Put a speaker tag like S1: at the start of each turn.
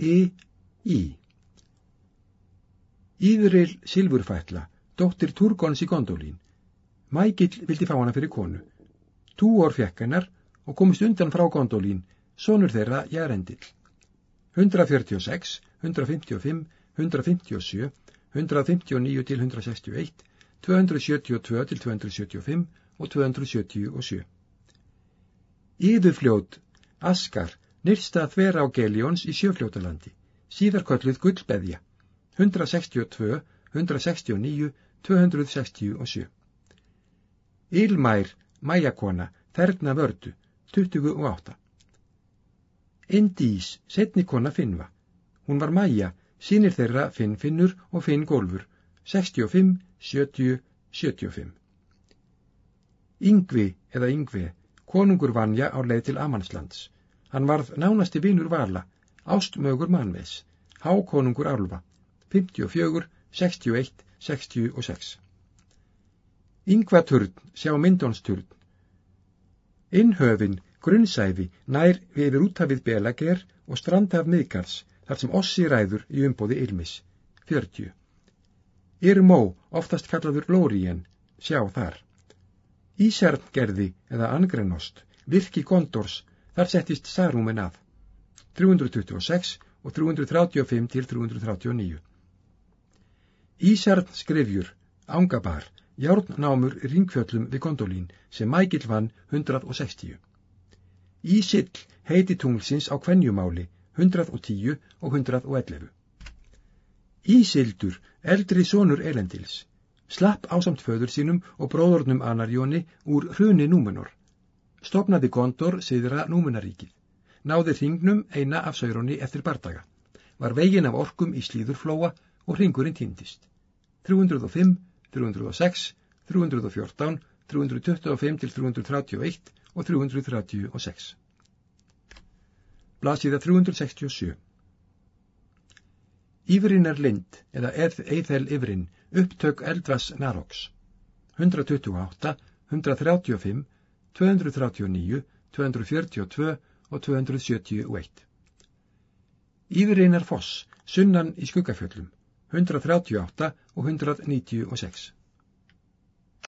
S1: I, Í. Íðuril Silfurfætla, dóttir Turgons í Gondolín. Mægill vildi fá hana fyrir konu. Túor fekk hennar og komist undan frá Gondolín, sonur þeirra Jærendill. 146, 155, 157, 159 til 161, 272 til 275 og 277. Íðufljót, Askar, nyrsta þvera á Geljóns í sjöfljótalandi, síðar kölluð Gullbeðja, 162, 169, 267. Ílmær, Mæjakona, Þerna vördu, 28. Indís, setnikona Finnva. Hún var Mæja, sínir þeirra Finn Finnur og Finn Gólfur, 65, 70, 75. Yngvi eða Yngvi, konungur vanja á leið til Amanslands. Hann varð nánasti vinur Vala, ástmögur mannveis, hákonungur Álfa, 54, 61, 66. Yngvaturn, sjá myndonsturn. Innhöfin, grunnsæfi, nær við útafið Belager og strandaf miðgars, þar sem ossi ræður í umbóði Ilmis, 40. Irmó, oftast kallaður Lórien, sjá þar. Ísjarngerði eða Angrenost, virki Gondors, Þar settist Sarúmen að 326 og 335 til 339. Ísarn skrifjur, ángabar, járnnámur ringfjöllum við Gondolín sem Mækil vann 160. Ísill heiti tunglsins á kvennjumáli 110 og 111. Ísildur, eldri sonur Elendils, slapp ásamt föður sínum og bróðornum Anarjóni úr hruni Númenor stopnaði Gondor siðra Númunaríkið, náði hringnum eina af saurunni eftir bardaga, var vegin af orkum í slíðurflóa og hringurinn týndist. 305, 306, 314, 325 til 331 og 336. Blasiða 367 Ífrin er lind, eða eithel yfrin, upptök eldvass Naroks. 128, 135, 239, 242 og 271. Íðureinar foss, sunnan í skuggafjöllum, 138 og 196.